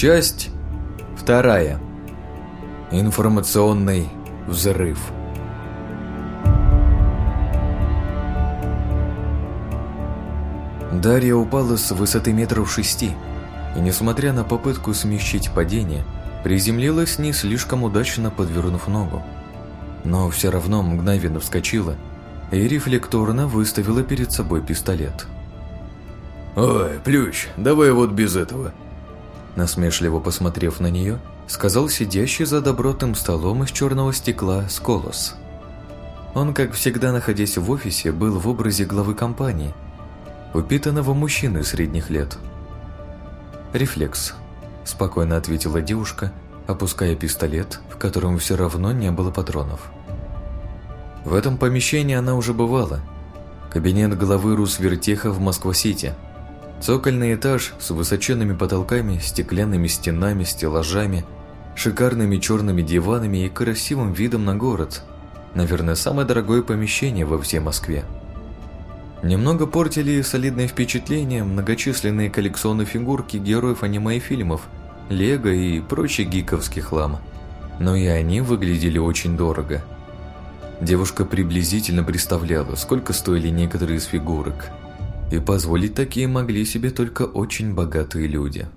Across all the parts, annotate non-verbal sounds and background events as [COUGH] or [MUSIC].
Часть вторая. Информационный взрыв. Дарья упала с высоты метров шести, и, несмотря на попытку смягчить падение, приземлилась не слишком удачно, подвернув ногу. Но все равно мгновенно вскочила и рефлекторно выставила перед собой пистолет. «Ой, Плющ, давай вот без этого», Насмешливо посмотрев на нее, сказал сидящий за добротным столом из черного стекла Сколос. Он, как всегда находясь в офисе, был в образе главы компании, упитанного мужчины средних лет. «Рефлекс», – спокойно ответила девушка, опуская пистолет, в котором все равно не было патронов. В этом помещении она уже бывала. Кабинет главы Русвертеха в Москва-Сити – Цокольный этаж с высоченными потолками, стеклянными стенами, стеллажами, шикарными черными диванами и красивым видом на город. Наверное, самое дорогое помещение во всей Москве. Немного портили солидное впечатление многочисленные коллекционные фигурки героев аниме и фильмов, лего и прочий гиковский хлам. Но и они выглядели очень дорого. Девушка приблизительно представляла, сколько стоили некоторые из фигурок – и позволить такие могли себе только очень богатые люди.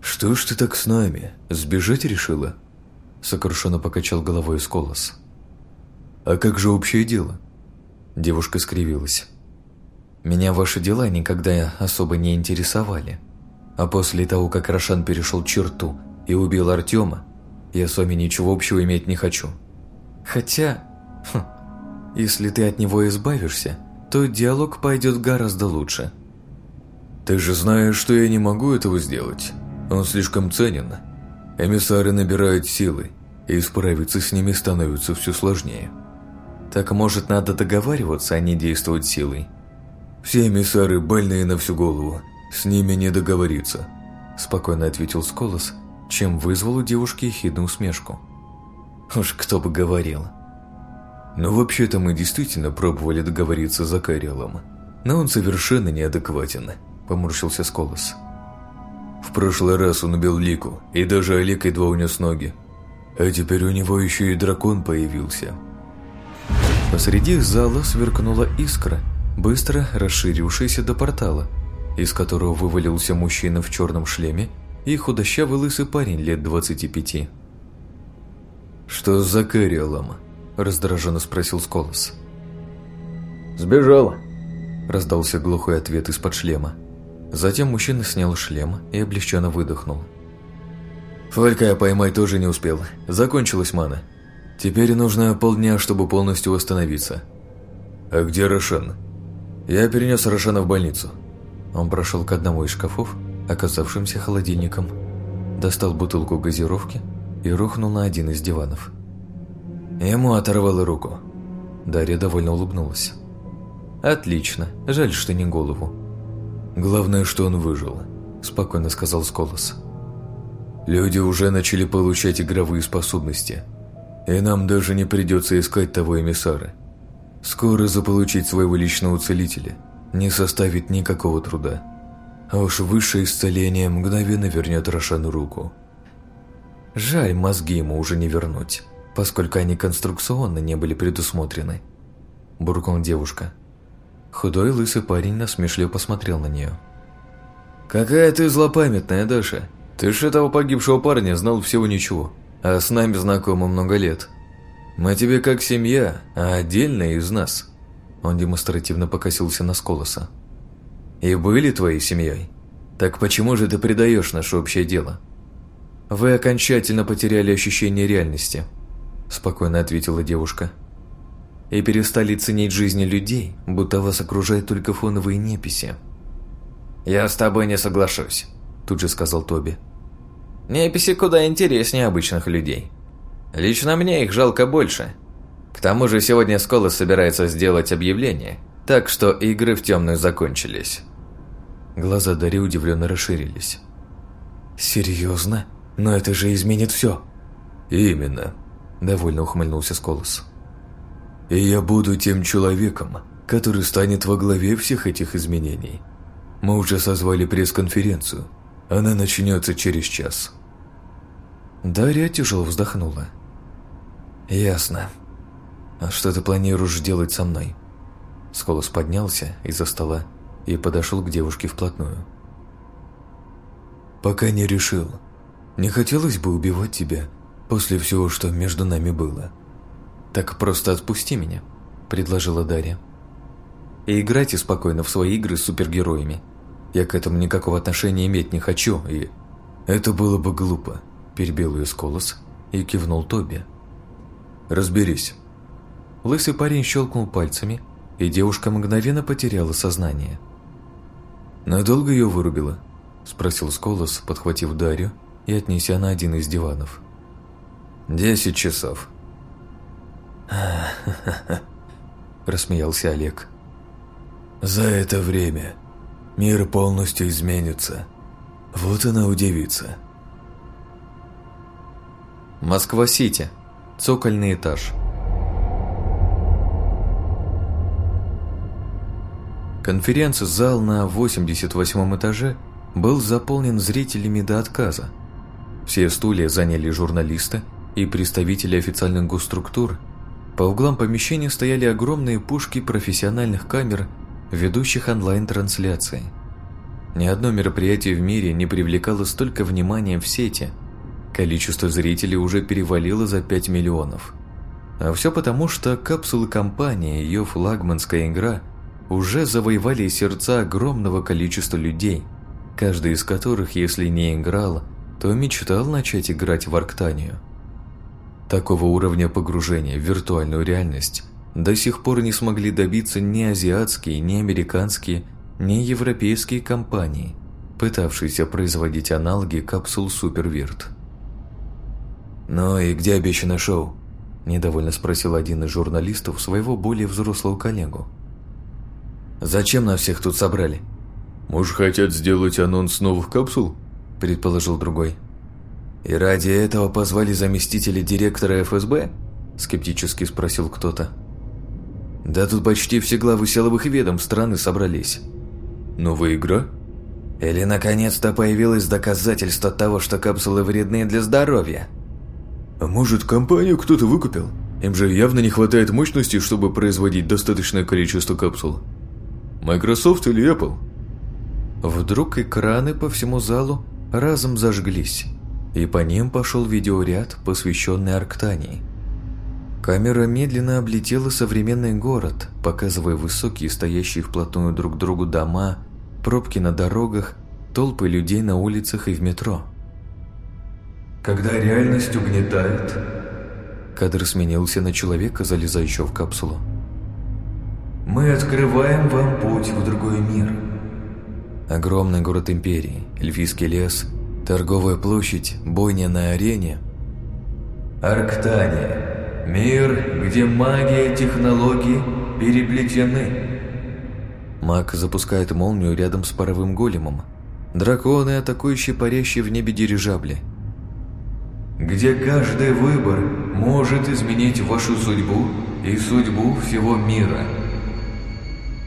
«Что ж ты так с нами? Сбежать решила?» Сокрушенно покачал головой Сколос. «А как же общее дело?» Девушка скривилась. «Меня ваши дела никогда особо не интересовали. А после того, как Рошан перешел черту и убил Артема, я с вами ничего общего иметь не хочу. Хотя, хм, если ты от него избавишься, то диалог пойдет гораздо лучше. «Ты же знаешь, что я не могу этого сделать. Он слишком ценен. Эмиссары набирают силы, и справиться с ними становится все сложнее». «Так, может, надо договариваться, а не действовать силой?» «Все эмиссары больные на всю голову. С ними не договориться», – спокойно ответил Сколос, чем вызвал у девушки ехидную усмешку. «Уж кто бы говорил». Но вообще-то мы действительно пробовали договориться с Закариэлом. Но он совершенно неадекватен, поморщился Сколос. В прошлый раз он убил Лику, и даже Олег едва унес ноги. А теперь у него еще и дракон появился. Посреди зала сверкнула искра, быстро расширившаяся до портала, из которого вывалился мужчина в черном шлеме и худощавый лысый парень лет 25. «Что с Закариэлом?» Раздраженно спросил Сколос. «Сбежала», – раздался глухой ответ из-под шлема. Затем мужчина снял шлем и облегченно выдохнул. «Фалька я поймать тоже не успел. Закончилась мана. Теперь нужно полдня, чтобы полностью восстановиться». «А где Рошан?» «Я перенес Рошана в больницу». Он прошел к одному из шкафов, оказавшимся холодильником, достал бутылку газировки и рухнул на один из диванов. Ему оторвало руку. Дарья довольно улыбнулась. «Отлично. Жаль, что не голову». «Главное, что он выжил», – спокойно сказал Сколос. «Люди уже начали получать игровые способности, и нам даже не придется искать того эмиссара. Скоро заполучить своего личного целителя не составит никакого труда. А уж высшее исцеление мгновенно вернет Рошану руку». «Жаль, мозги ему уже не вернуть» поскольку они конструкционно не были предусмотрены. Буркнула девушка. Худой лысый парень насмешливо посмотрел на нее. «Какая ты злопамятная, Даша. Ты ж этого погибшего парня знал всего ничего, а с нами знакомы много лет. Мы тебе как семья, а отдельно из нас». Он демонстративно покосился на Сколоса. «И были твоей семьей? Так почему же ты предаешь наше общее дело?» «Вы окончательно потеряли ощущение реальности», – спокойно ответила девушка. «И перестали ценить жизни людей, будто вас окружают только фоновые неписи». «Я с тобой не соглашусь», – тут же сказал Тоби. «Неписи куда интереснее обычных людей. Лично мне их жалко больше. К тому же сегодня Скола собирается сделать объявление, так что игры в темную закончились». Глаза Дари удивленно расширились. «Серьезно? Но это же изменит все». «Именно», Довольно ухмыльнулся Сколос. «И я буду тем человеком, который станет во главе всех этих изменений. Мы уже созвали пресс-конференцию. Она начнется через час». Дарья тяжело вздохнула. «Ясно. А что ты планируешь делать со мной?» Сколос поднялся из-за стола и подошел к девушке вплотную. «Пока не решил. Не хотелось бы убивать тебя после всего, что между нами было». «Так просто отпусти меня», — предложила Дарья. «И играйте спокойно в свои игры с супергероями. Я к этому никакого отношения иметь не хочу, и...» «Это было бы глупо», — перебил ее Сколос и кивнул Тоби. «Разберись». Лысый парень щелкнул пальцами, и девушка мгновенно потеряла сознание. «Надолго ее вырубило?» – спросил Сколос, подхватив Дарью и отнеся на один из диванов. «Десять часов». [LAUGHS] рассмеялся Олег. «За это время мир полностью изменится. Вот она удивится». Москва-Сити. Цокольный этаж. Конференц-зал на 88 этаже был заполнен зрителями до отказа. Все стулья заняли журналисты и представители официальных госструктур. По углам помещения стояли огромные пушки профессиональных камер, ведущих онлайн-трансляции. Ни одно мероприятие в мире не привлекало столько внимания в сети. Количество зрителей уже перевалило за 5 миллионов. А все потому, что капсулы компании и ее флагманская игра – уже завоевали сердца огромного количества людей, каждый из которых, если не играл, то мечтал начать играть в Арктанию. Такого уровня погружения в виртуальную реальность до сих пор не смогли добиться ни азиатские, ни американские, ни европейские компании, пытавшиеся производить аналоги капсул Супервирт. «Ну и где обещанное шоу?» – недовольно спросил один из журналистов своего более взрослого коллегу. Зачем нас всех тут собрали? Может, хотят сделать анонс новых капсул? Предположил другой. И ради этого позвали заместителя директора ФСБ? Скептически спросил кто-то. Да тут почти все главы силовых ведомств страны собрались. Новая игра? Или наконец-то появилось доказательство того, что капсулы вредны для здоровья? А может, компанию кто-то выкупил? Им же явно не хватает мощности, чтобы производить достаточное количество капсул. Microsoft или Apple? Вдруг экраны по всему залу разом зажглись, и по ним пошел видеоряд, посвященный Арктании. Камера медленно облетела современный город, показывая высокие, стоящие вплотную друг к другу дома, пробки на дорогах, толпы людей на улицах и в метро. Когда реальность угнетает... Кадр сменился на человека, залезающего в капсулу. Мы открываем вам путь в другой мир. Огромный город империи, эльфийский лес, торговая площадь, бойня на арене. Арктания. Мир, где магия и технологии переплетены. Маг запускает молнию рядом с паровым големом. Драконы, атакующие парящие в небе дирижабли. Где каждый выбор может изменить вашу судьбу и судьбу всего мира.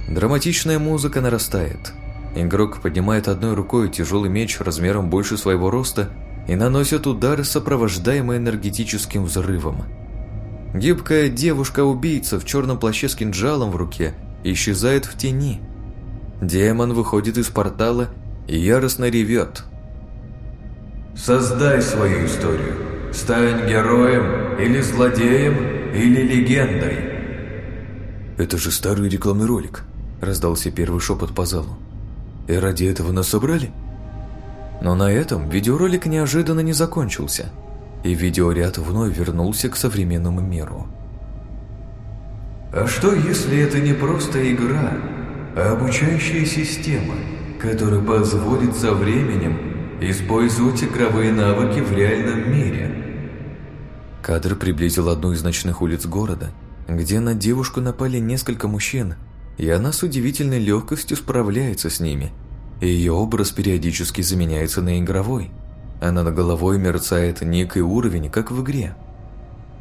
Драматичная музыка нарастает. Игрок поднимает одной рукой тяжелый меч размером больше своего роста и наносит удар, сопровождаемый энергетическим взрывом. Гибкая девушка-убийца в черном плаще с кинжалом в руке исчезает в тени. Демон выходит из портала и яростно ревет. «Создай свою историю. Стань героем или злодеем, или легендой». Это же старый рекламный ролик. Раздался первый шепот по залу. «И ради этого нас собрали?» Но на этом видеоролик неожиданно не закончился, и видеоряд вновь вернулся к современному миру. «А что, если это не просто игра, а обучающая система, которая позволит со временем использовать игровые навыки в реальном мире?» Кадр приблизил одну из ночных улиц города, где на девушку напали несколько мужчин и она с удивительной легкостью справляется с ними, ее образ периодически заменяется на игровой. Она над головой мерцает некий уровень, как в игре.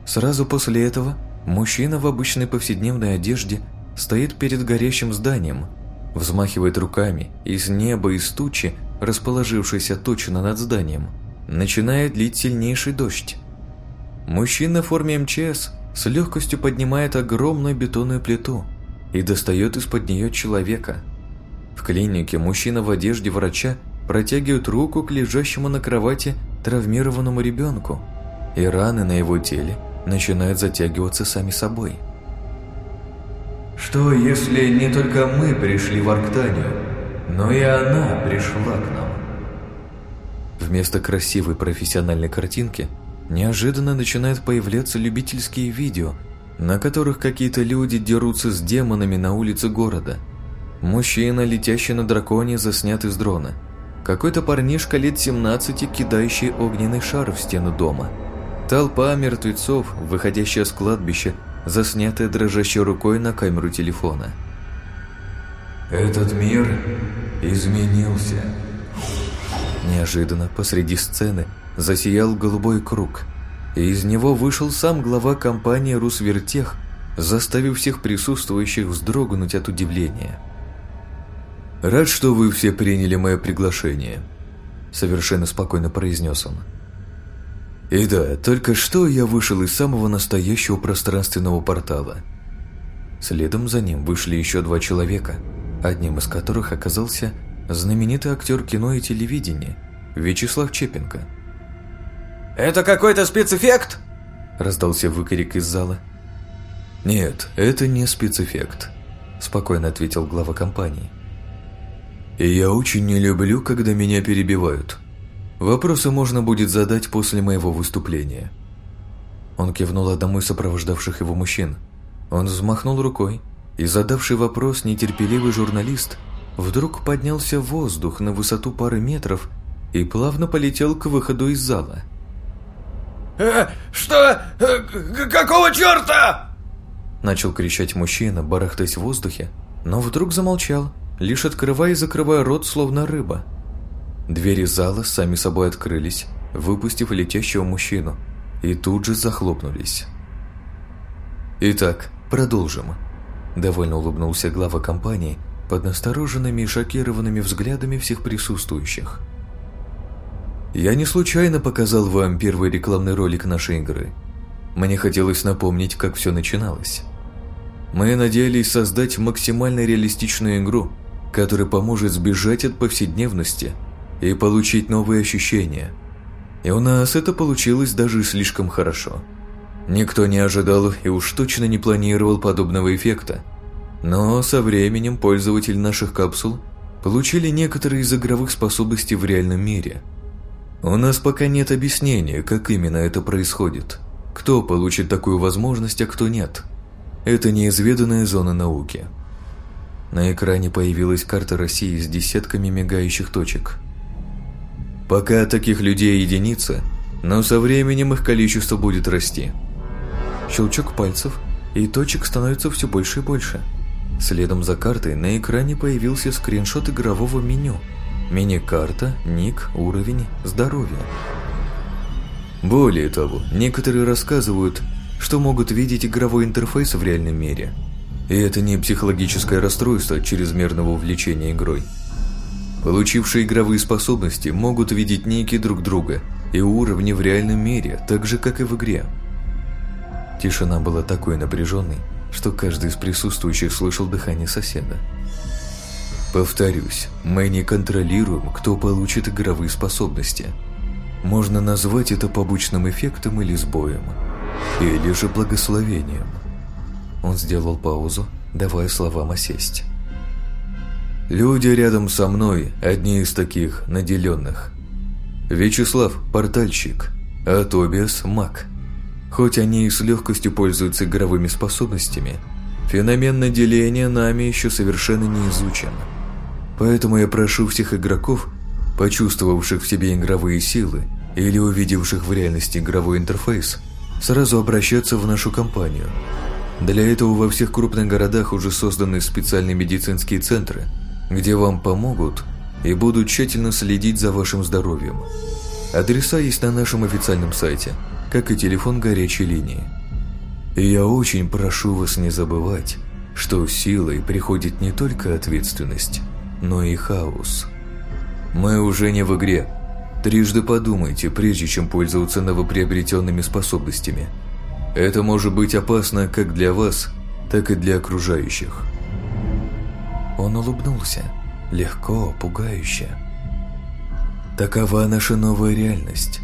Сразу после этого мужчина в обычной повседневной одежде стоит перед горящим зданием, взмахивает руками, и с неба из тучи расположившийся точно над зданием, начинает лить сильнейший дождь. Мужчина в форме МЧС с легкостью поднимает огромную бетонную плиту и достает из-под нее человека. В клинике мужчина в одежде врача протягивает руку к лежащему на кровати травмированному ребенку, и раны на его теле начинают затягиваться сами собой. Что, если не только мы пришли в Арктанию, но и она пришла к нам? Вместо красивой профессиональной картинки неожиданно начинают появляться любительские видео, на которых какие-то люди дерутся с демонами на улице города. Мужчина, летящий на драконе, заснят из дрона. Какой-то парнишка лет 17, кидающий огненный шар в стену дома. Толпа мертвецов, выходящая с кладбища, заснятая дрожащей рукой на камеру телефона. «Этот мир изменился». Неожиданно посреди сцены засиял голубой круг, и из него вышел сам глава компании «Русвертех», заставив всех присутствующих вздрогнуть от удивления. «Рад, что вы все приняли мое приглашение», — совершенно спокойно произнес он. «И да, только что я вышел из самого настоящего пространственного портала». Следом за ним вышли еще два человека, одним из которых оказался знаменитый актер кино и телевидения Вячеслав Чепенко. «Это какой-то спецэффект?» – раздался выкрик из зала. «Нет, это не спецэффект», – спокойно ответил глава компании. «И я очень не люблю, когда меня перебивают. Вопросы можно будет задать после моего выступления». Он кивнул одному из сопровождавших его мужчин. Он взмахнул рукой, и задавший вопрос нетерпеливый журналист вдруг поднялся в воздух на высоту пары метров и плавно полетел к выходу из зала. «Э, «Что? Э, какого черта?» Начал кричать мужчина, барахтаясь в воздухе, но вдруг замолчал, лишь открывая и закрывая рот, словно рыба. Двери зала сами собой открылись, выпустив летящего мужчину, и тут же захлопнулись. «Итак, продолжим», – довольно улыбнулся глава компании под настороженными и шокированными взглядами всех присутствующих. «Я не случайно показал вам первый рекламный ролик нашей игры. Мне хотелось напомнить, как все начиналось. Мы надеялись создать максимально реалистичную игру, которая поможет сбежать от повседневности и получить новые ощущения. И у нас это получилось даже слишком хорошо. Никто не ожидал и уж точно не планировал подобного эффекта – но со временем пользователи наших капсул получили некоторые из игровых способностей в реальном мире. У нас пока нет объяснения, как именно это происходит. Кто получит такую возможность, а кто нет. Это неизведанная зона науки. На экране появилась карта России с десятками мигающих точек. Пока таких людей единица, но со временем их количество будет расти. Щелчок пальцев, и точек становится все больше и больше – Следом за картой на экране появился скриншот игрового меню. Мини-карта, ник, уровень, здоровье. Более того, некоторые рассказывают, что могут видеть игровой интерфейс в реальном мире. И это не психологическое расстройство от чрезмерного увлечения игрой. Получившие игровые способности могут видеть ники друг друга и уровни в реальном мире, так же, как и в игре. Тишина была такой напряженной, что каждый из присутствующих слышал дыхание соседа. Повторюсь, мы не контролируем, кто получит игровые способности. Можно назвать это побочным эффектом или сбоем, или же благословением. Он сделал паузу, давая словам осесть. Люди рядом со мной – одни из таких наделенных. Вячеслав – портальщик, а Тобиас – маг – Хоть они и с легкостью пользуются игровыми способностями, феномен наделения нами еще совершенно не изучен. Поэтому я прошу всех игроков, почувствовавших в себе игровые силы или увидевших в реальности игровой интерфейс, сразу обращаться в нашу компанию. Для этого во всех крупных городах уже созданы специальные медицинские центры, где вам помогут и будут тщательно следить за вашим здоровьем. Адреса есть на нашем официальном сайте – как и телефон горячей линии. И я очень прошу вас не забывать, что силой приходит не только ответственность, но и хаос. Мы уже не в игре. Трижды подумайте, прежде чем пользоваться новоприобретенными способностями. Это может быть опасно как для вас, так и для окружающих. Он улыбнулся, легко, пугающе. Такова наша новая реальность.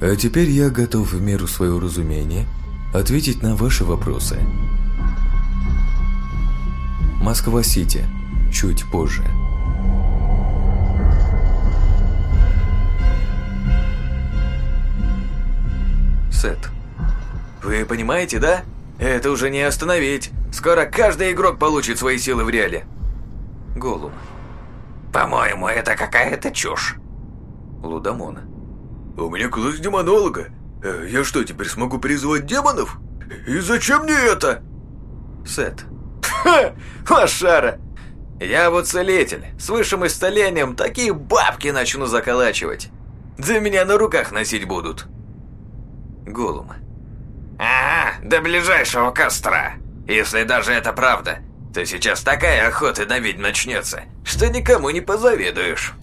А теперь я готов в меру своего разумения ответить на ваши вопросы. Москва-Сити. Чуть позже. Сет. Вы понимаете, да? Это уже не остановить. Скоро каждый игрок получит свои силы в реале. Голум. По-моему, это какая-то чушь. Лудомон. У меня класс демонолога. Э, я что, теперь смогу призвать демонов? И зачем мне это? Сет. Ха! Лошара! Я вот целитель. С высшим исцелением такие бабки начну заколачивать. Да меня на руках носить будут. Голум. Ага, до ближайшего костра. Если даже это правда, то сейчас такая охота на ведьм начнется, что никому не позавидуешь.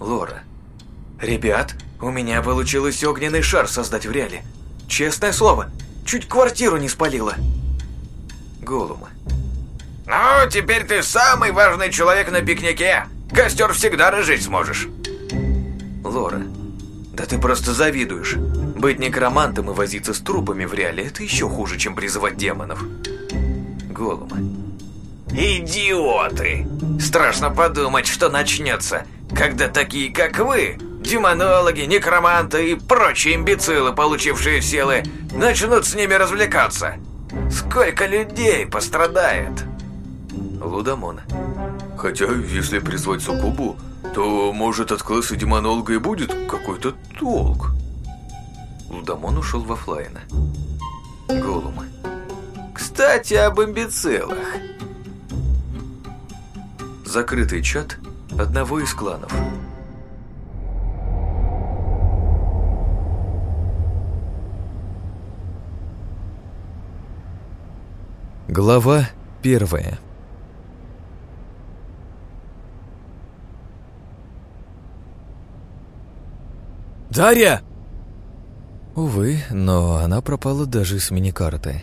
Лора. Ребят, у меня получилось огненный шар создать в реале. Честное слово, чуть квартиру не спалило. Голум. Ну, теперь ты самый важный человек на пикнике. Костер всегда разжечь сможешь. Лора. Да ты просто завидуешь. Быть некромантом и возиться с трупами в реале – это еще хуже, чем призывать демонов. Голум. Идиоты! Страшно подумать, что начнется, когда такие, как вы, демонологи, некроманты и прочие имбецилы, получившие силы, начнут с ними развлекаться. Сколько людей пострадает? Лудомон. Хотя, если призвать Сукубу, то, может, от класса демонолога и будет какой-то толк. Лудомон ушел в офлайн. Голум. Кстати, об имбецилах. Закрытый чат одного из кланов. Глава первая «Дарья!» Увы, но она пропала даже с миникарты.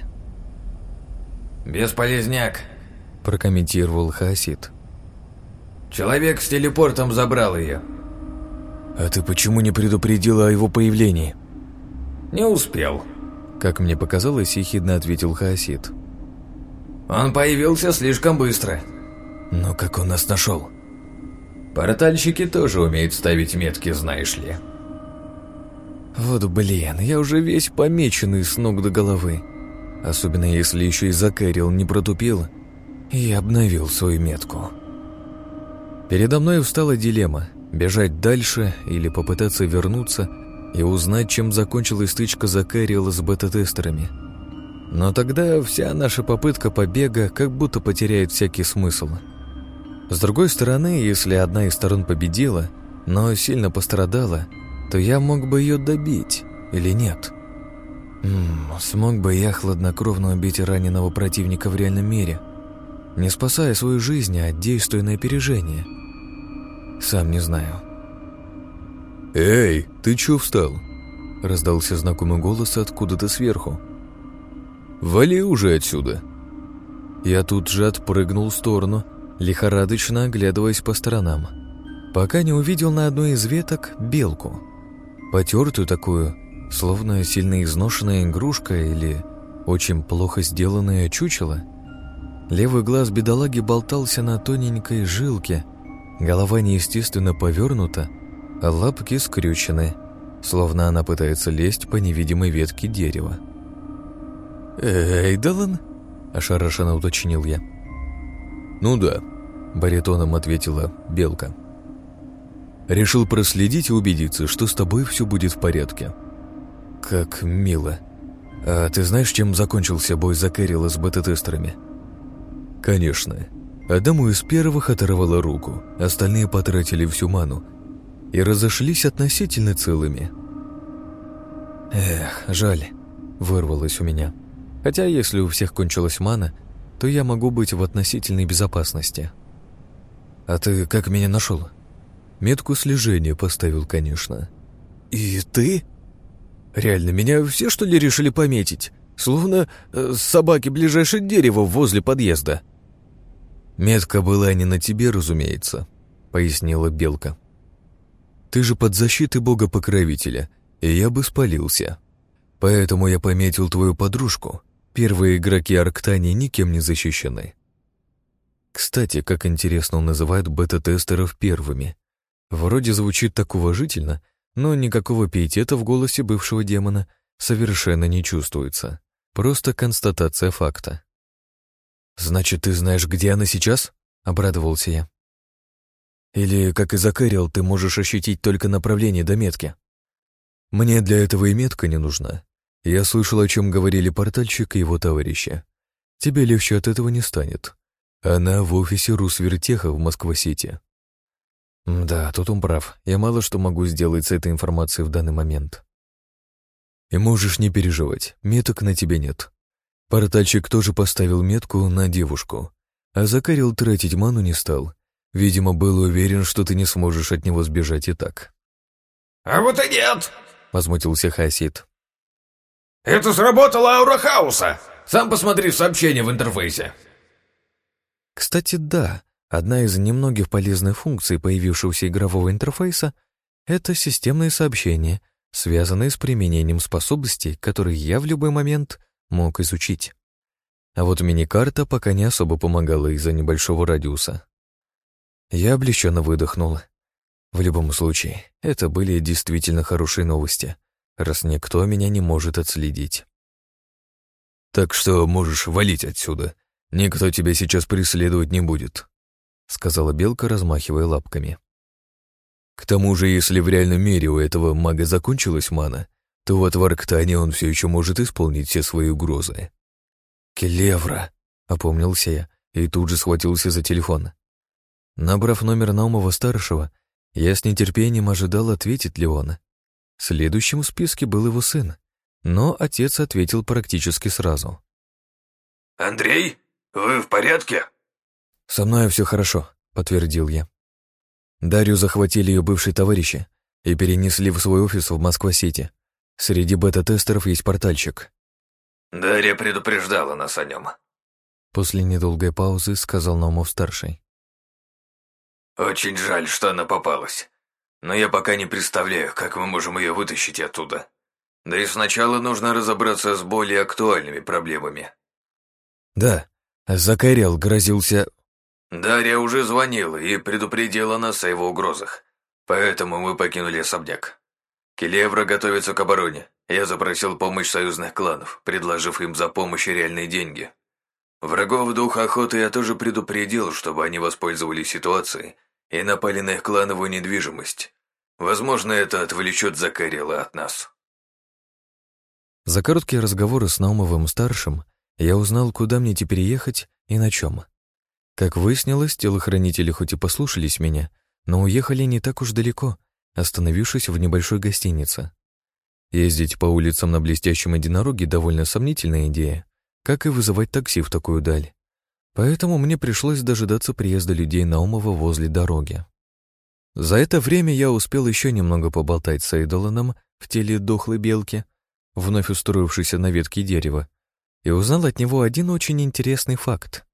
«Бесполезняк», – прокомментировал Хасид. «Человек с телепортом забрал ее». «А ты почему не предупредила о его появлении?» «Не успел», – как мне показалось, ехидно ответил Хасид. «Он появился слишком быстро». «Но как он нас нашел?» «Портальщики тоже умеют ставить метки, знаешь ли». Вот блин, я уже весь помеченный с ног до головы. Особенно если еще и Закэрил не протупил и обновил свою метку. Передо мной встала дилемма – бежать дальше или попытаться вернуться и узнать, чем закончилась стычка Закэрила с бета-тестерами. Но тогда вся наша попытка побега как будто потеряет всякий смысл. С другой стороны, если одна из сторон победила, но сильно пострадала – то я мог бы ее добить или нет. М смог бы я хладнокровно убить раненого противника в реальном мире, не спасая свою жизнь, а действуя на опережение? Сам не знаю. «Эй, ты чё встал?» Раздался знакомый голос откуда-то сверху. «Вали уже отсюда!» Я тут же отпрыгнул в сторону, лихорадочно оглядываясь по сторонам, пока не увидел на одной из веток белку — Потертую такую, словно сильно изношенная игрушка или очень плохо сделанное чучело. Левый глаз бедолаги болтался на тоненькой жилке, голова неестественно повернута, а лапки скрючены, словно она пытается лезть по невидимой ветке дерева. «Эйдалан?» – ошарашенно уточнил я. «Ну да», – баритоном ответила белка. Решил проследить и убедиться, что с тобой все будет в порядке. Как мило. А ты знаешь, чем закончился бой за Кэрилла с бета-тестерами? Конечно. Одному из первых оторвало руку, остальные потратили всю ману и разошлись относительно целыми. Эх, жаль, вырвалось у меня. Хотя если у всех кончилась мана, то я могу быть в относительной безопасности. А ты как меня нашел? Метку слежения поставил, конечно. «И ты?» «Реально, меня все, что ли, решили пометить? Словно э, собаки ближайшее дерево возле подъезда». «Метка была не на тебе, разумеется», — пояснила Белка. «Ты же под защитой бога-покровителя, и я бы спалился. Поэтому я пометил твою подружку. Первые игроки Арктании никем не защищены. Кстати, как интересно он называет бета-тестеров первыми. Вроде звучит так уважительно, но никакого пиетета в голосе бывшего демона совершенно не чувствуется. Просто констатация факта. «Значит, ты знаешь, где она сейчас?» — обрадовался я. «Или, как и Закарил, ты можешь ощутить только направление до метки?» «Мне для этого и метка не нужна. Я слышал, о чем говорили портальщик и его товарищи. Тебе легче от этого не станет. Она в офисе Русвертеха в Москва-Сити. Да, тут он прав. Я мало что могу сделать с этой информацией в данный момент. И можешь не переживать, меток на тебе нет. Портальщик тоже поставил метку на девушку, а Закарил тратить ману не стал. Видимо, был уверен, что ты не сможешь от него сбежать и так. «А вот и нет!» — возмутился Хасид. «Это сработала аура хаоса! Сам посмотри сообщение в интерфейсе!» Кстати, да, одна из немногих полезных функций появившегося игрового интерфейса — это системные сообщения, связанные с применением способностей, которые я в любой момент мог изучить. А вот мини-карта пока не особо помогала из-за небольшого радиуса. Я облегченно выдохнул. В любом случае, это были действительно хорошие новости, раз никто меня не может отследить. «Так что можешь валить отсюда», «Никто тебя сейчас преследовать не будет», — сказала Белка, размахивая лапками. «К тому же, если в реальном мире у этого мага закончилась мана, то вот в Арктане он все еще может исполнить все свои угрозы». «Келевра», — опомнился я и тут же схватился за телефон. Набрав номер Наумова-старшего, я с нетерпением ожидал, ответить ли он. Следующим в списке был его сын, но отец ответил практически сразу. «Андрей?» «Вы в порядке?» «Со мной все хорошо», — подтвердил я. Дарью захватили ее бывшие товарищи и перенесли в свой офис в Москва-Сити. Среди бета-тестеров есть портальщик. «Дарья предупреждала нас о нем», — после недолгой паузы сказал Наумов-старший. «Очень жаль, что она попалась. Но я пока не представляю, как мы можем ее вытащить оттуда. Да и сначала нужно разобраться с более актуальными проблемами». «Да, Закарел грозился... Дарья уже звонила и предупредила нас о его угрозах. Поэтому мы покинули особняк. Келевра готовится к обороне. Я запросил помощь союзных кланов, предложив им за помощь реальные деньги. Врагов духа охоты я тоже предупредил, чтобы они воспользовались ситуацией и напали на их клановую недвижимость. Возможно, это отвлечет Закарела от нас. За короткие разговоры с Наумовым-старшим я узнал, куда мне теперь ехать и на чем. Как выяснилось, телохранители хоть и послушались меня, но уехали не так уж далеко, остановившись в небольшой гостинице. Ездить по улицам на блестящем единороге довольно сомнительная идея, как и вызывать такси в такую даль. Поэтому мне пришлось дожидаться приезда людей Наумова возле дороги. За это время я успел еще немного поболтать с Эйдоланом в теле дохлой белки, вновь устроившейся на ветке дерева, и узнал от него один очень интересный факт.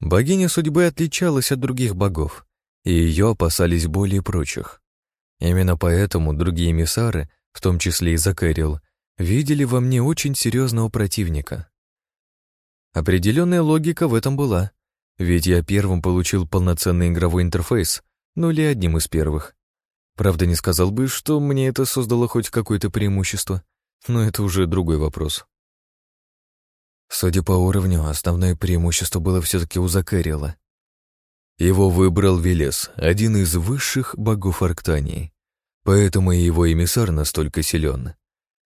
Богиня судьбы отличалась от других богов, и ее опасались более прочих. Именно поэтому другие миссары, в том числе и Закэрил, видели во мне очень серьезного противника. Определенная логика в этом была, ведь я первым получил полноценный игровой интерфейс, ну или одним из первых. Правда, не сказал бы, что мне это создало хоть какое-то преимущество, но это уже другой вопрос. Судя по уровню, основное преимущество было все-таки у Закарила. Его выбрал Велес, один из высших богов Арктании. Поэтому и его эмиссар настолько силен.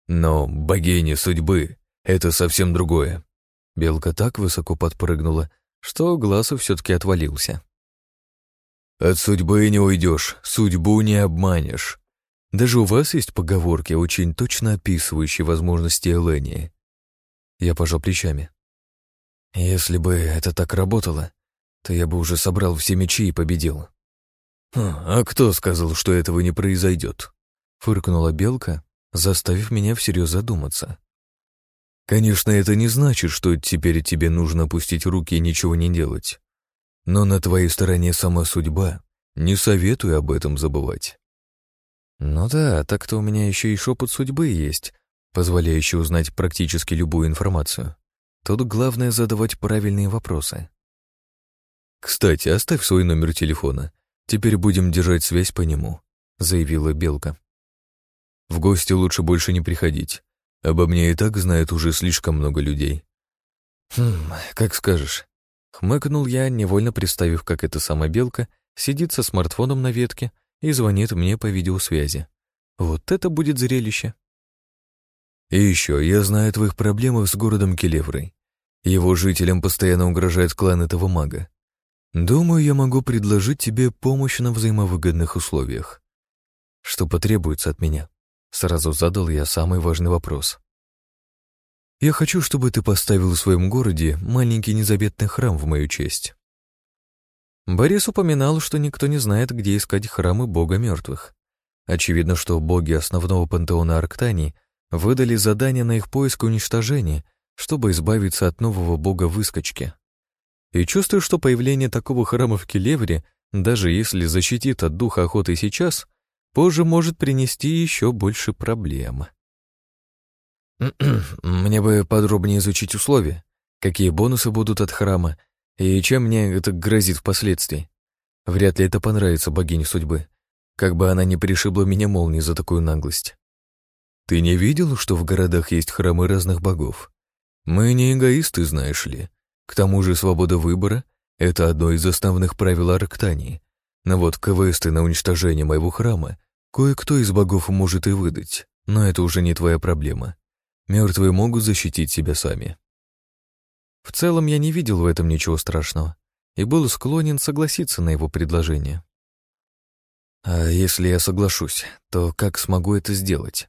Но богиня судьбы — это совсем другое. Белка так высоко подпрыгнула, что глаз все-таки отвалился. От судьбы не уйдешь, судьбу не обманешь. Даже у вас есть поговорки, очень точно описывающие возможности Элении. Я пожал плечами. Если бы это так работало, то я бы уже собрал все мечи и победил. «А кто сказал, что этого не произойдет?» — фыркнула Белка, заставив меня всерьез задуматься. «Конечно, это не значит, что теперь тебе нужно опустить руки и ничего не делать. Но на твоей стороне сама судьба. Не советую об этом забывать». «Ну да, так-то у меня еще и шепот судьбы есть, позволяющий узнать практически любую информацию. Тут главное задавать правильные вопросы». «Кстати, оставь свой номер телефона. Теперь будем держать связь по нему», — заявила Белка. «В гости лучше больше не приходить. Обо мне и так знает уже слишком много людей». «Хм, как скажешь». Хмыкнул я, невольно представив, как эта самая Белка сидит со смартфоном на ветке и звонит мне по видеосвязи. Вот это будет зрелище. И еще, я знаю о твоих проблемах с городом Келеврой. Его жителям постоянно угрожает клан этого мага. Думаю, я могу предложить тебе помощь на взаимовыгодных условиях. Что потребуется от меня? Сразу задал я самый важный вопрос. Я хочу, чтобы ты поставил в своем городе маленький незаветный храм в мою честь. Борис упоминал, что никто не знает, где искать храмы бога мертвых. Очевидно, что боги основного пантеона Арктании выдали задание на их поиск и уничтожение, чтобы избавиться от нового бога выскочки и чувствую, что появление такого храма в Келевре, даже если защитит от духа охоты сейчас, позже может принести еще больше проблем. [CLEARS THROAT] Мне бы подробнее изучить условия, какие бонусы будут от храма и чем мне это грозит впоследствии. Вряд ли это понравится богине судьбы, как бы она не пришибла меня молнией за такую наглость. Ты не видел, что в городах есть храмы разных богов? Мы не эгоисты, знаешь ли. К тому же свобода выбора — это одно из основных правил Арктании. Но вот квесты на уничтожение моего храма кое-кто из богов может и выдать, но это уже не твоя проблема. Мертвые могут защитить себя сами. В целом я не видел в этом ничего страшного и был склонен согласиться на его предложение. А если я соглашусь, то как смогу это сделать?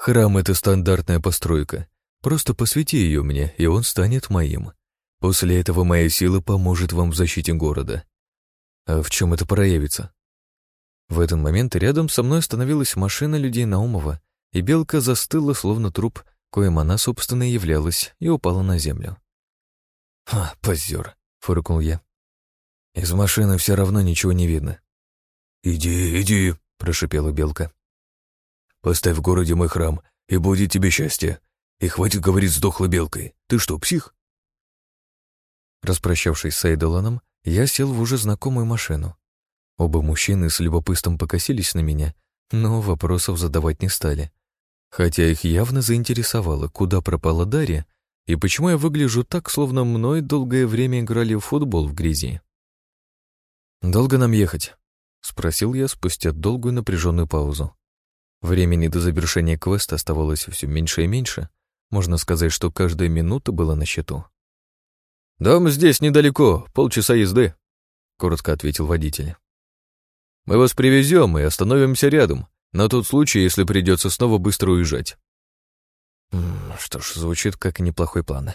Храм — это стандартная постройка. Просто посвяти ее мне, и он станет моим. После этого моя сила поможет вам в защите города. А в чем это проявится? В этот момент рядом со мной остановилась машина людей Наумова, и белка застыла, словно труп, коим она, собственно, и являлась, и упала на землю. «Ха, позер», — фыркнул я. «Из машины все равно ничего не видно». «Иди, иди», — прошипела белка. «Поставь в городе мой храм, и будет тебе счастье. И хватит говорить с дохлой белкой. Ты что, псих?» Распрощавшись с Эйдоланом, я сел в уже знакомую машину. Оба мужчины с любопытством покосились на меня, но вопросов задавать не стали. Хотя их явно заинтересовало, куда пропала Дарья и почему я выгляжу так, словно мной долгое время играли в футбол в грязи. «Долго нам ехать?» — спросил я спустя долгую напряженную паузу. Времени до завершения квеста оставалось все меньше и меньше. Можно сказать, что каждая минута была на счету. «Дом здесь недалеко, полчаса езды», — коротко ответил водитель. «Мы вас привезем и остановимся рядом, на тот случай, если придется снова быстро уезжать». Что ж, звучит как неплохой план.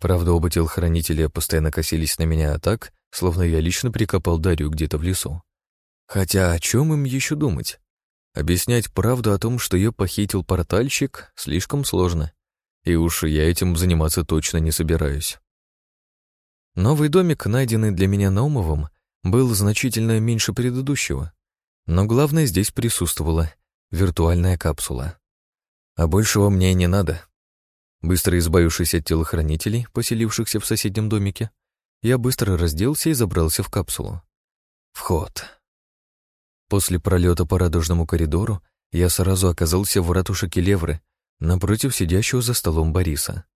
Правда, оба телохранителя постоянно косились на меня так, словно я лично прикопал Дарью где-то в лесу. Хотя о чем им еще думать? Объяснять правду о том, что ее похитил портальщик, слишком сложно. И уж я этим заниматься точно не собираюсь. Новый домик, найденный для меня Наумовым, был значительно меньше предыдущего. Но главное здесь присутствовала виртуальная капсула. А большего мне не надо. Быстро избавившись от телохранителей, поселившихся в соседнем домике, я быстро разделся и забрался в капсулу. Вход. После пролета по радужному коридору я сразу оказался в ратуше Келевры, напротив сидящего за столом Бориса.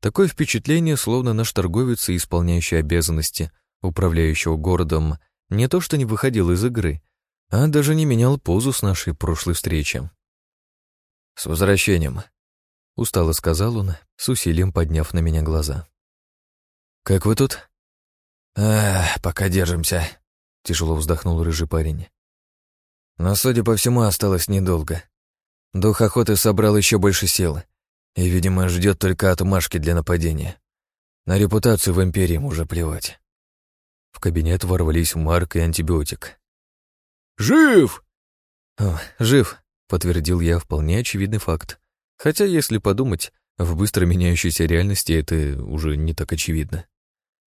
Такое впечатление, словно наш торговец и исполняющий обязанности управляющего городом не то что не выходил из игры, а даже не менял позу с нашей прошлой встречи. «С возвращением», — устало сказал он, с усилием подняв на меня глаза. «Как вы тут?» «Ах, пока держимся», — тяжело вздохнул рыжий парень. «Но, судя по всему, осталось недолго. Дух охоты собрал еще больше сил, и, видимо, ждет только отмашки для нападения. На репутацию в Империи уже плевать. В кабинет ворвались Марк и антибиотик. Жив!» О, «Жив», — подтвердил я вполне очевидный факт. Хотя, если подумать, в быстро меняющейся реальности это уже не так очевидно.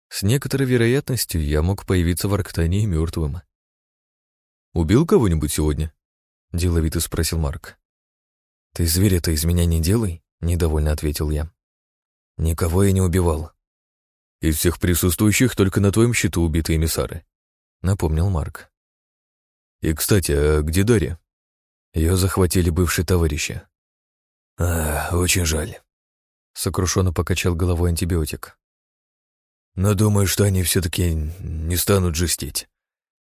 С некоторой вероятностью я мог появиться в Арктании мертвым. «Убил кого-нибудь сегодня?» — деловито спросил Марк. «Ты зверя-то из меня не делай», — недовольно ответил я. «Никого я не убивал». «Из всех присутствующих только на твоем счету убиты эмиссары», — напомнил Марк. «И, кстати, а где Дарья?» Ее захватили бывшие товарищи. «А, очень жаль», — сокрушенно покачал головой антибиотик. «Но думаю, что они все-таки не станут жестить.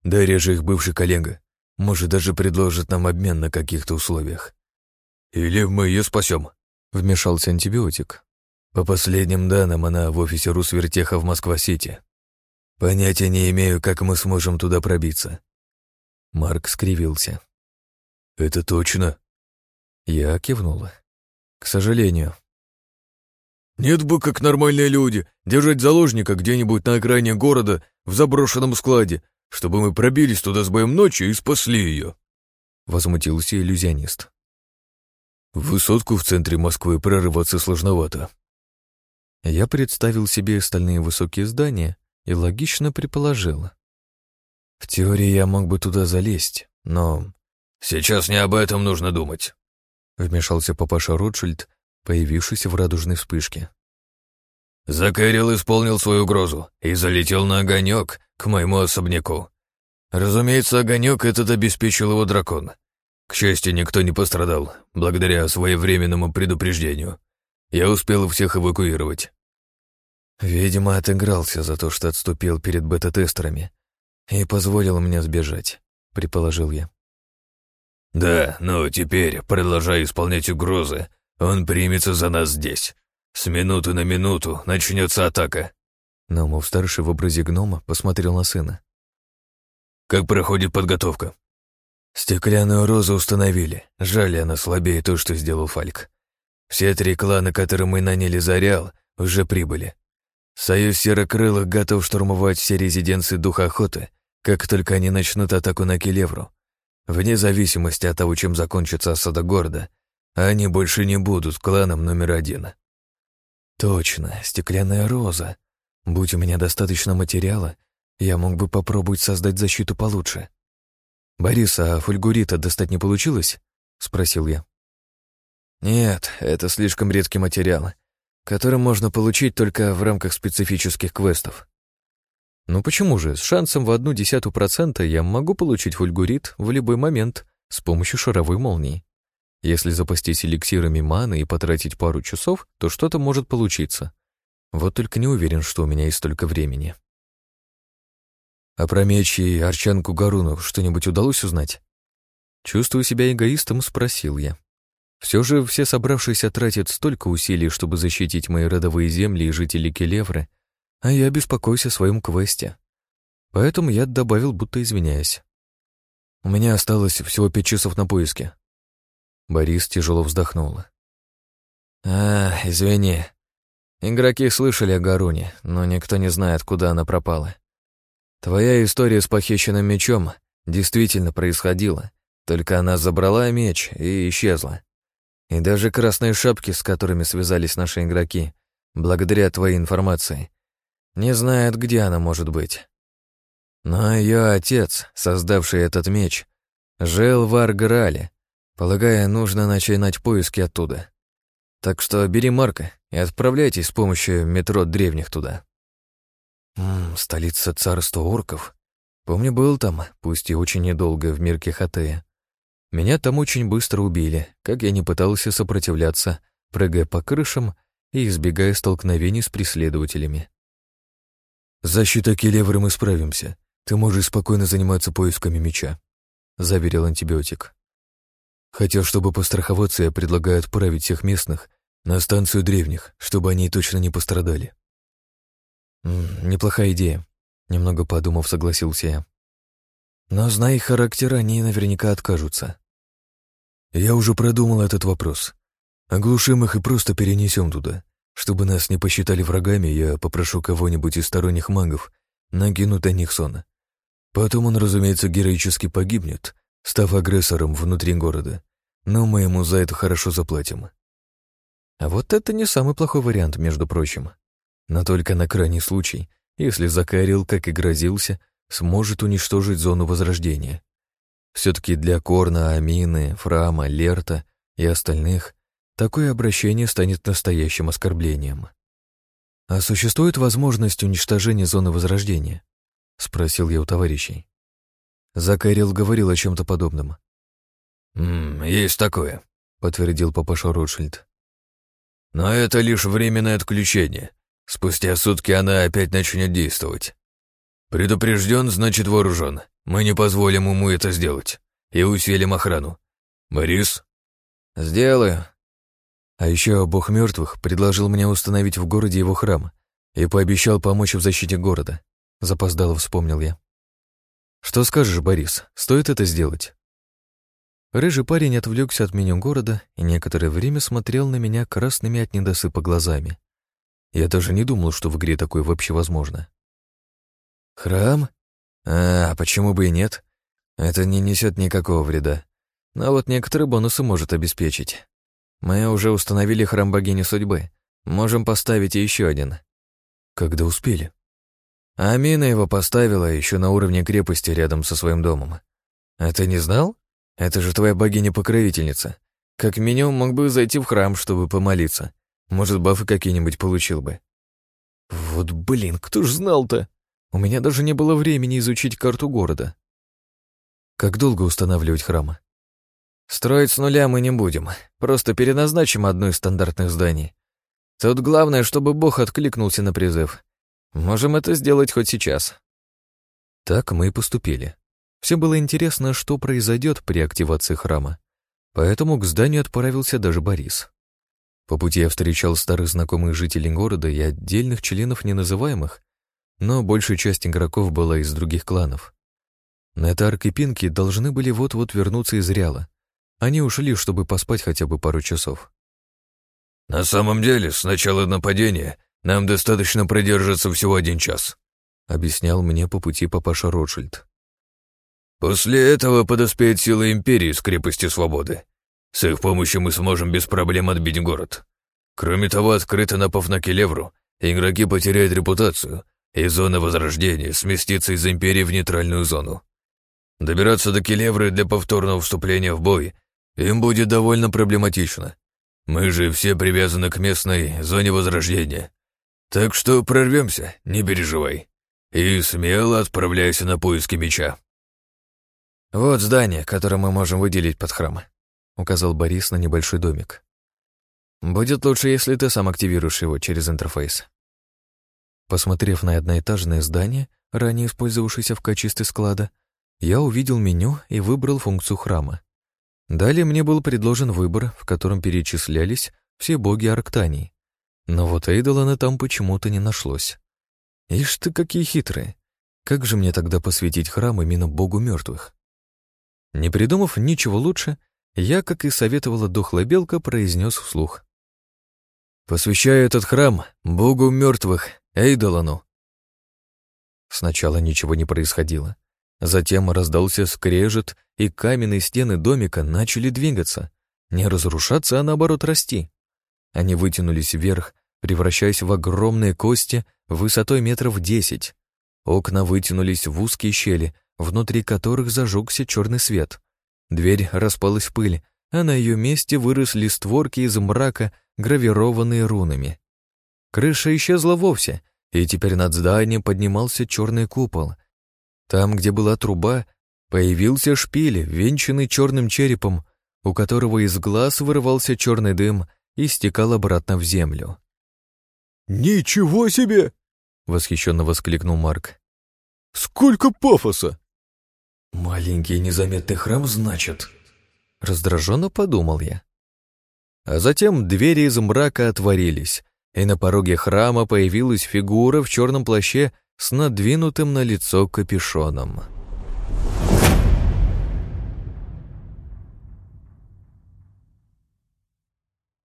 Дарья же их бывший коллега. Может, даже предложит нам обмен на каких-то условиях. Или мы ее спасем», — вмешался антибиотик. «По последним данным, она в офисе Русвертеха в Москва-Сити. Понятия не имею, как мы сможем туда пробиться». Марк скривился. «Это точно?» Я кивнула. «К сожалению». «Нет бы, как нормальные люди, держать заложника где-нибудь на окраине города в заброшенном складе, чтобы мы пробились туда с боем ночью и спасли ее», — возмутился иллюзионист. «В высотку в центре Москвы прорываться сложновато». Я представил себе остальные высокие здания и логично предположил. В теории я мог бы туда залезть, но... «Сейчас не об этом нужно думать», — вмешался папаша Ротшильд, появившийся в радужной вспышке. Закэрил исполнил свою угрозу и залетел на огонек к моему особняку. Разумеется, огонек этот обеспечил его дракон. К счастью, никто не пострадал, благодаря своевременному предупреждению. Я успел всех эвакуировать. Видимо, отыгрался за то, что отступил перед бета-тестерами и позволил мне сбежать, предположил я. Да, но теперь, продолжая исполнять угрозы, он примется за нас здесь. С минуты на минуту начнется атака. Наумов-старший в образе гнома посмотрел на сына. «Как проходит подготовка?» «Стеклянную розу установили. Жаль, она слабее то, что сделал Фальк. Все три клана, которые мы наняли Зарял, уже прибыли. Союз Серокрылых готов штурмовать все резиденции Духа Охоты, как только они начнут атаку на Келевру. Вне зависимости от того, чем закончится осада города, они больше не будут кланом номер один. Точно, стеклянная роза. Будь у меня достаточно материала, я мог бы попробовать создать защиту получше. «Борис, а фульгурита достать не получилось?» — спросил я. «Нет, это слишком редкий материал, который можно получить только в рамках специфических квестов. Ну почему же, с шансом в одну десятую процента я могу получить фульгурит в любой момент с помощью шаровой молнии. Если запастись эликсирами маны и потратить пару часов, то что-то может получиться. Вот только не уверен, что у меня есть столько времени. А про меч и арчанку Гаруну что-нибудь удалось узнать? Чувствую себя эгоистом, спросил я. Все же все собравшиеся тратят столько усилий, чтобы защитить мои родовые земли и жителей Келевры, а я беспокоюсь о своем квесте. Поэтому я добавил, будто извиняясь. У меня осталось всего пять часов на поиски. Борис тяжело вздохнул. «А, извини. Игроки слышали о Гаруне, но никто не знает, куда она пропала. Твоя история с похищенным мечом действительно происходила, только она забрала меч и исчезла. И даже красные шапки, с которыми связались наши игроки, благодаря твоей информации, не знают, где она может быть. Но ее отец, создавший этот меч, жил в Арграле, Полагаю, нужно начинать поиски оттуда. Так что бери Марка и отправляйтесь с помощью метро древних туда. Ммм, столица царства орков. Помню, был там, пусть и очень недолго, в мирке Хатея. Меня там очень быстро убили, как я не пытался сопротивляться, прыгая по крышам и избегая столкновений с преследователями. «Защита Келевры мы справимся. Ты можешь спокойно заниматься поисками меча», — заверил антибиотик. Хотя, чтобы постраховаться, я предлагаю отправить всех местных на станцию древних, чтобы они точно не пострадали. неплохая идея, немного подумав, согласился я. Но, зная их характер, они наверняка откажутся. Я уже продумал этот вопрос. Оглушим их и просто перенесем туда. Чтобы нас не посчитали врагами, я попрошу кого-нибудь из сторонних магов накинуть на них сон. Потом он, разумеется, героически погибнет, став агрессором внутри города. Но мы ему за это хорошо заплатим. А вот это не самый плохой вариант, между прочим. Но только на крайний случай, если Закарил, как и грозился, сможет уничтожить зону возрождения. Все-таки для Корна, Амины, Фрама, Лерта и остальных такое обращение станет настоящим оскорблением. «А существует возможность уничтожения зоны возрождения?» — спросил я у товарищей. Закарил говорил о чем-то подобном. «М -м, «Есть такое», — подтвердил папаша Ротшильд. «Но это лишь временное отключение. Спустя сутки она опять начнет действовать. Предупрежден, значит вооружен. Мы не позволим ему это сделать. И усилим охрану. Борис?» «Сделаю». А еще бог мертвых предложил мне установить в городе его храм и пообещал помочь в защите города. Запоздало вспомнил я. «Что скажешь, Борис, стоит это сделать?» Рыжий парень отвлекся от меню города и некоторое время смотрел на меня красными от недосыпа глазами. Я даже не думал, что в игре такое вообще возможно. «Храм? А, почему бы и нет? Это не несет никакого вреда. Но вот некоторые бонусы может обеспечить. Мы уже установили храм богини судьбы. Можем поставить еще один». «Когда успели?» Амина его поставила еще на уровне крепости рядом со своим домом. А ты не знал? Это же твоя богиня-покровительница. Как минимум мог бы зайти в храм, чтобы помолиться. Может, бафы какие-нибудь получил бы. Вот блин, кто ж знал-то? У меня даже не было времени изучить карту города. Как долго устанавливать храмы? Строить с нуля мы не будем. Просто переназначим одно из стандартных зданий. Тут главное, чтобы бог откликнулся на призыв. Можем это сделать хоть сейчас. Так мы и поступили. Все было интересно, что произойдет при активации храма. Поэтому к зданию отправился даже Борис. По пути я встречал старых знакомых жителей города и отдельных членов неназываемых, но большая часть игроков была из других кланов. Нетарк и Пинки должны были вот-вот вернуться из Реала. Они ушли, чтобы поспать хотя бы пару часов. «На самом деле, с начала нападения нам достаточно продержаться всего один час», — объяснял мне по пути папаша Ротшильд. «После этого подоспеет сила Империи с крепости Свободы. С их помощью мы сможем без проблем отбить город. Кроме того, открыто напав на Келевру, игроки потеряют репутацию, и зона Возрождения сместится из Империи в нейтральную зону. Добираться до Келевры для повторного вступления в бой им будет довольно проблематично. Мы же все привязаны к местной зоне Возрождения, так что прорвемся, не переживай. И смело отправляйся на поиски меча. Вот здание, которое мы можем выделить под храм, указал Борис на небольшой домик. Будет лучше, если ты сам активируешь его через интерфейс. Посмотрев на одноэтажное здание, ранее использовавшееся в качестве склада, я увидел меню и выбрал функцию храма. Далее мне был предложен выбор, в котором перечислялись все боги Арктании. Но вот Эйдолана там почему-то не нашлось. Ишь ты, какие хитрые. Как же мне тогда посвятить храм именно богу мертвых? Не придумав ничего лучше, я, как и советовала дохлая белка, произнес вслух. «Посвящаю этот храм богу мертвых, Эйдолану». Сначала ничего не происходило. Затем раздался скрежет, и каменные стены домика начали двигаться. Не разрушаться, а наоборот расти. Они вытянулись вверх, превращаясь в огромные кости высотой метров десять. Окна вытянулись в узкие щели, внутри которых зажегся черный свет. Дверь распалась в пыль, а на ее месте выросли створки из мрака, гравированные рунами. Крыша исчезла вовсе, и теперь над зданием поднимался черный купол. Там, где была труба, появился шпиль, венчанный черным черепом, у которого из глаз вырывался черный дым, и стекал обратно в землю. «Ничего себе!» — восхищенно воскликнул Марк. «Сколько пафоса!» «Маленький незаметный храм, значит?» Раздраженно подумал я. А затем двери из мрака отворились, и на пороге храма появилась фигура в черном плаще с надвинутым на лицо капюшоном.